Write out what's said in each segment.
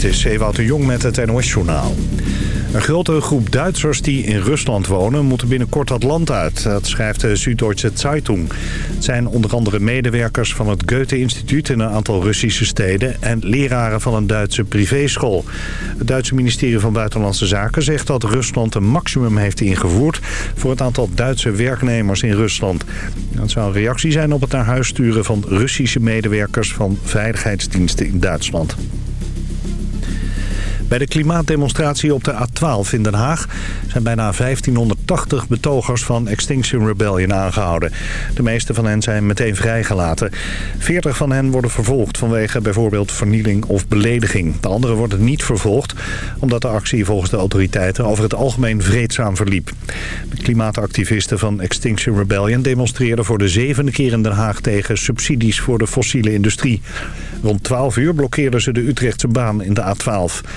Dit is Ewout de Jong met het NOS-journaal. Een grotere groep Duitsers die in Rusland wonen moeten binnenkort het land uit. Dat schrijft de Süddeutsche Zeitung. Het zijn onder andere medewerkers van het Goethe-instituut in een aantal Russische steden... en leraren van een Duitse privéschool. Het Duitse ministerie van Buitenlandse Zaken zegt dat Rusland een maximum heeft ingevoerd... voor het aantal Duitse werknemers in Rusland. Dat zou een reactie zijn op het naar huis sturen van Russische medewerkers van veiligheidsdiensten in Duitsland. Bij de klimaatdemonstratie op de A12 in Den Haag zijn bijna 1580 betogers van Extinction Rebellion aangehouden. De meeste van hen zijn meteen vrijgelaten. 40 van hen worden vervolgd vanwege bijvoorbeeld vernieling of belediging. De anderen worden niet vervolgd omdat de actie volgens de autoriteiten over het algemeen vreedzaam verliep. De klimaatactivisten van Extinction Rebellion demonstreerden voor de zevende keer in Den Haag tegen subsidies voor de fossiele industrie. Rond 12 uur blokkeerden ze de Utrechtse baan in de A12.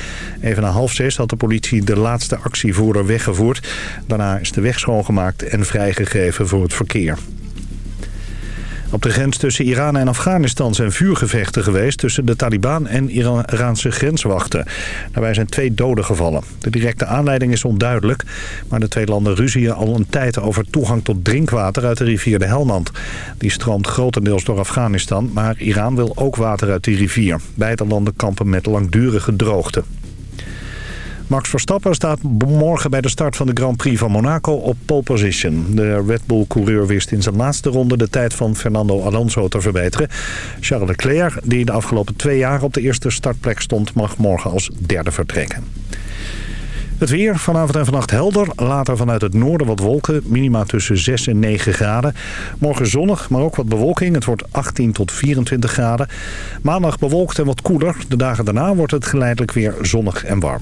Even na half zes had de politie de laatste actievoerder weggevoerd. Daarna is de weg schoongemaakt en vrijgegeven voor het verkeer. Op de grens tussen Iran en Afghanistan zijn vuurgevechten geweest... tussen de Taliban en Iraanse grenswachten. Daarbij zijn twee doden gevallen. De directe aanleiding is onduidelijk... maar de twee landen ruzien al een tijd over toegang tot drinkwater... uit de rivier de Helmand. Die stroomt grotendeels door Afghanistan... maar Iran wil ook water uit die rivier. Beide landen kampen met langdurige droogte. Max Verstappen staat morgen bij de start van de Grand Prix van Monaco op pole position. De Red Bull-coureur wist in zijn laatste ronde de tijd van Fernando Alonso te verbeteren. Charles Leclerc, die de afgelopen twee jaar op de eerste startplek stond, mag morgen als derde vertrekken. Het weer, vanavond en vannacht helder. Later vanuit het noorden wat wolken. Minima tussen 6 en 9 graden. Morgen zonnig, maar ook wat bewolking. Het wordt 18 tot 24 graden. Maandag bewolkt en wat koeler. De dagen daarna wordt het geleidelijk weer zonnig en warm.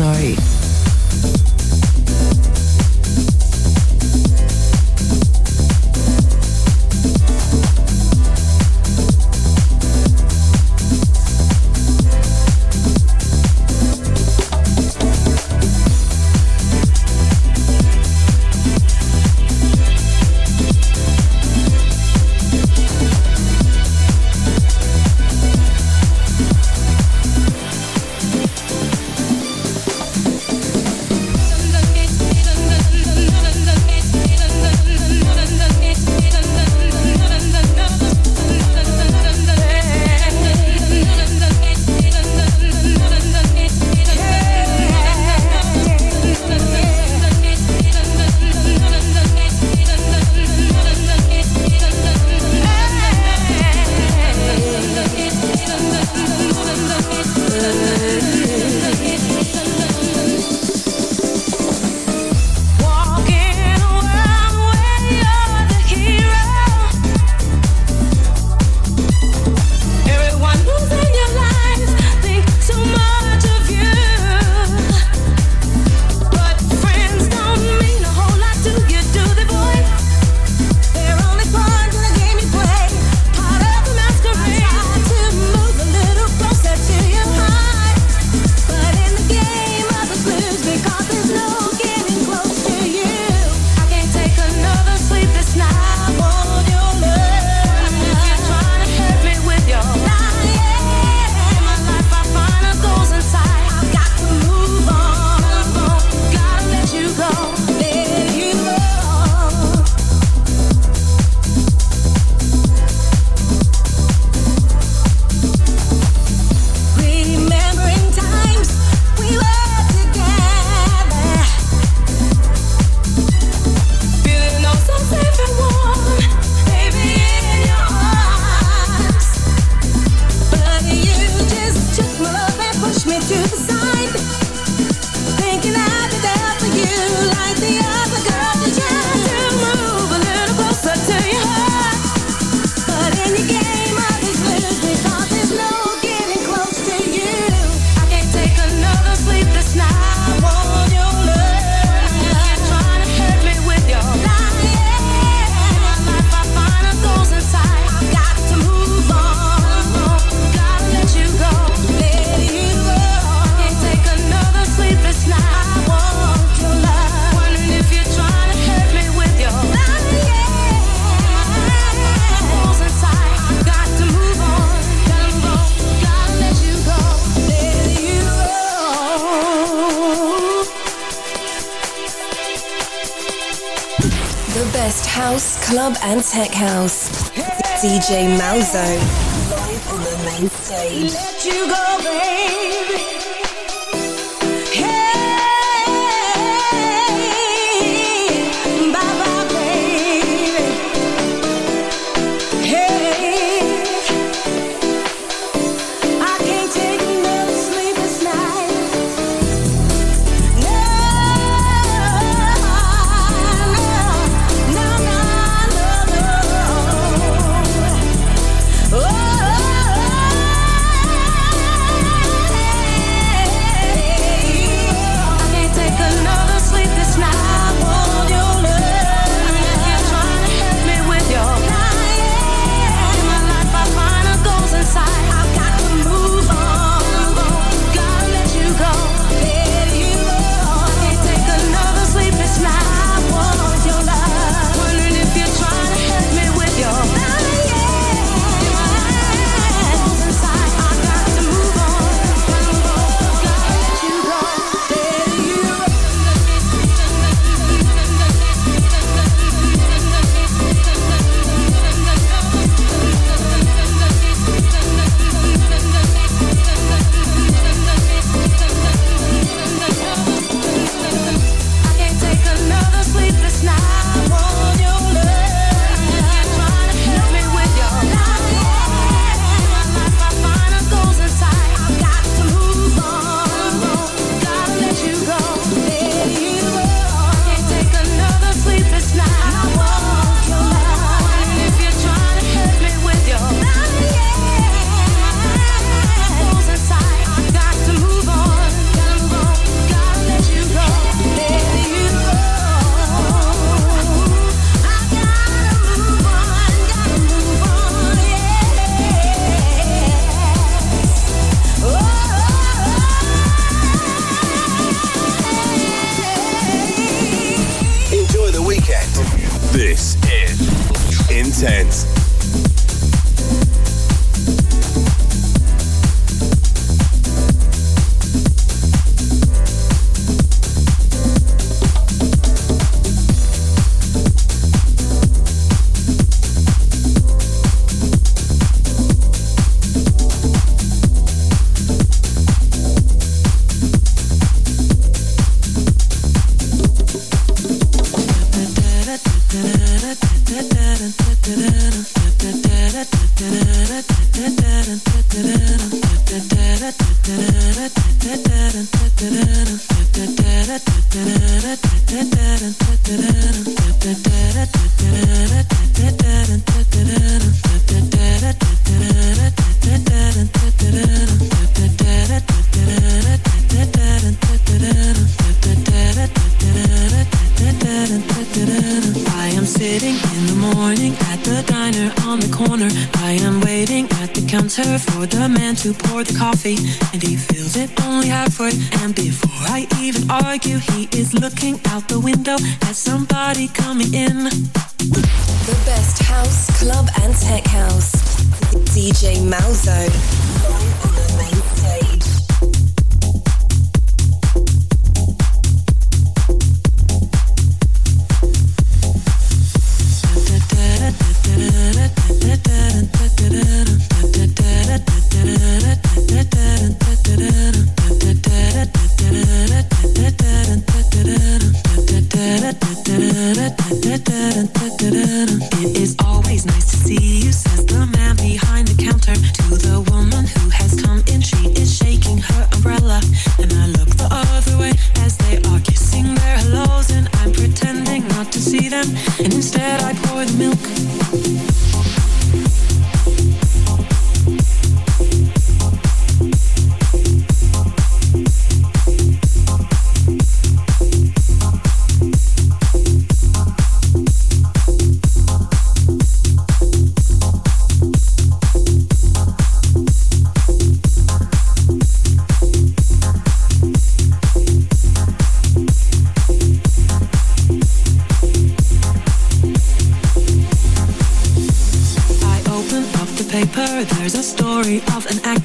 Sorry. Club and Tech House. DJ Malzo. Live on the main stage. Let you go. Counter for the man to pour the coffee, and he fills it only halfway. And before I even argue, he is looking out the window at somebody coming in. The best house, club, and tech house. DJ Malzo.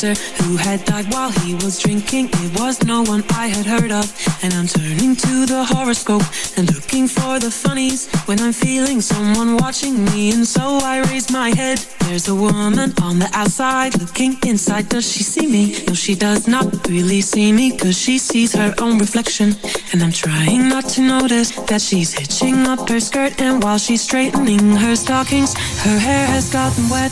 Actor who had died while he was drinking. It was no one I had heard of. And I'm turning to the horoscope and looking for the funnies when I'm feeling someone watching me. And so I raise my head. There's a woman on the outside looking inside. Does she see me? No, she does not really see me cause she sees her own reflection. And I'm trying not to notice that she's hitching up her skirt. And while she's straightening her stockings, her hair has gotten wet.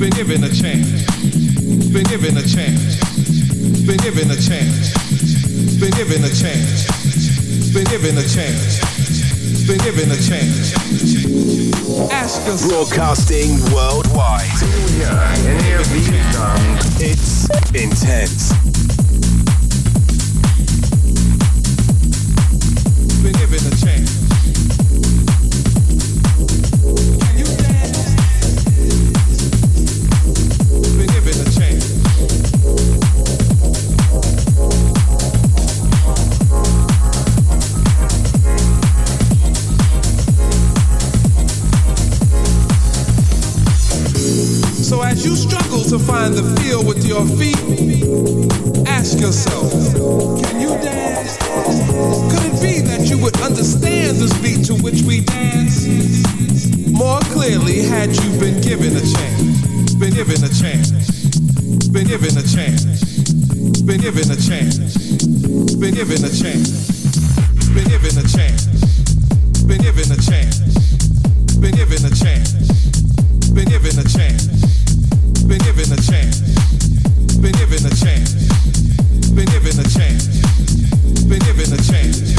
Been given a chance. Been given a chance. Been given a chance. Been given a chance. Been given a chance. Been given a chance. Ask us. Broadcasting worldwide. It's intense. Been given a chance. As you struggle to find the feel with your feet, ask yourself, can you dance? Could it be that you would understand this beat to which we dance more clearly had you been given a chance? Been given a chance. Been given a chance. Been given a chance. Been given a chance. Been given a chance. Been given a chance. Been given a chance. Been given a chance been given a chance. Been given a chance. Been given a chance. Been given a chance.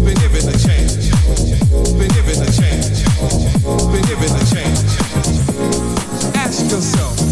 Been given a chance. Been given a chance. Been given a chance. Ask yourself.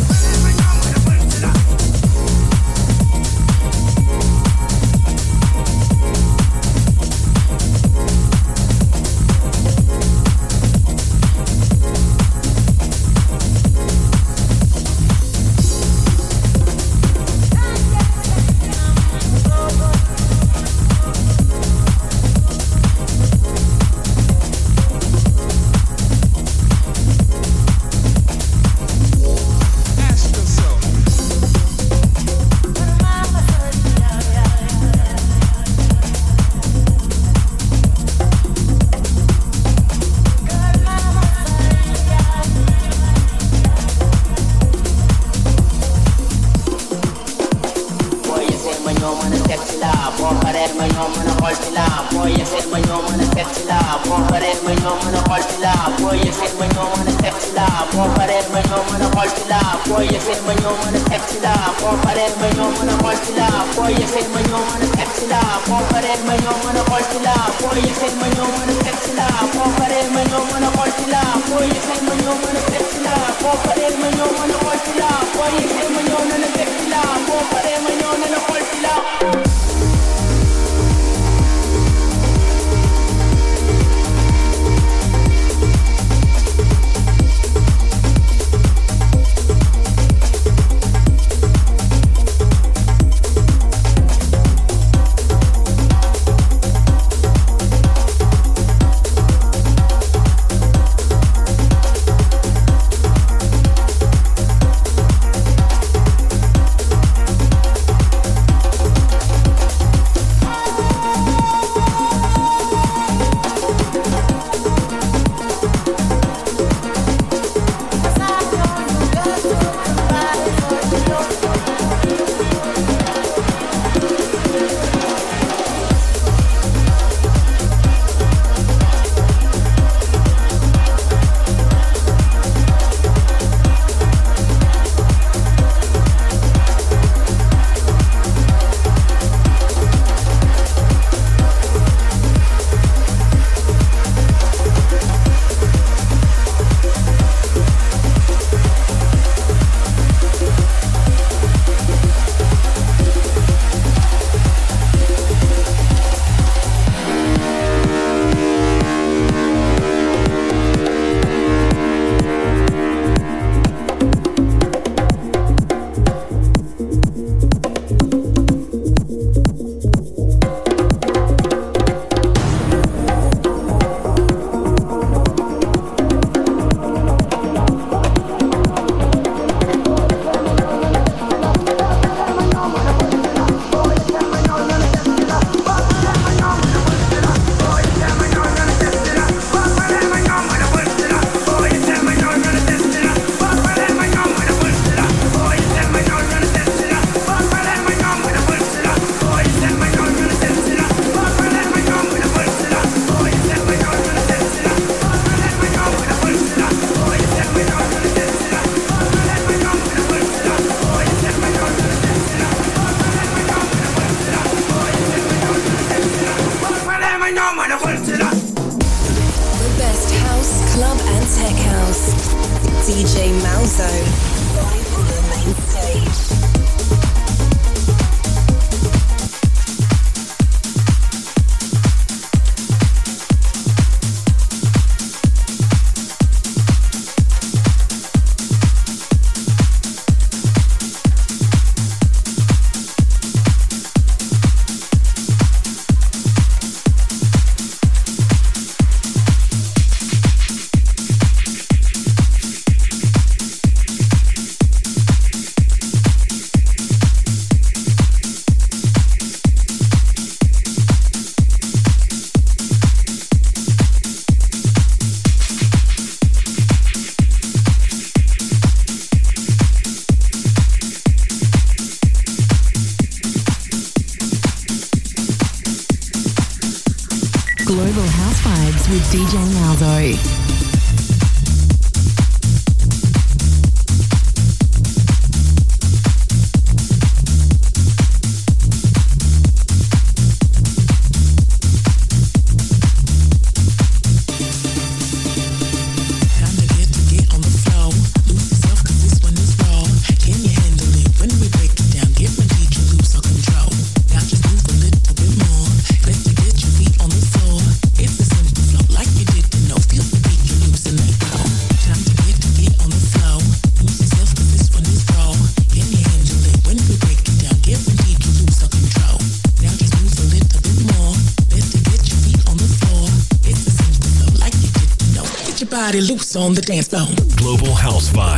On the dance floor. Global House Vibes.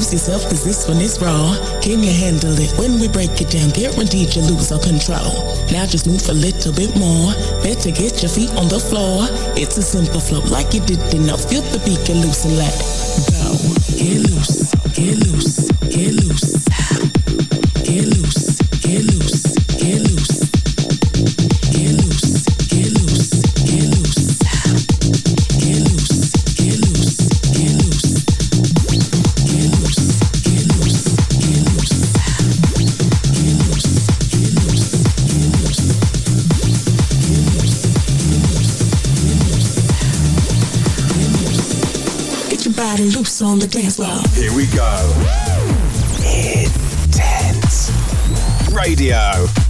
Lose yourself cause this one is raw. Can you handle it when we break it down? Guaranteed you lose all control. Now just move a little bit more. Better get your feet on the floor. It's a simple flow like you didn't. Feel the beat get loose and let go. Get loose, get loose, get loose. Get loose, get loose, get loose. Body loose on the dance floor. Here we go. Intense Radio.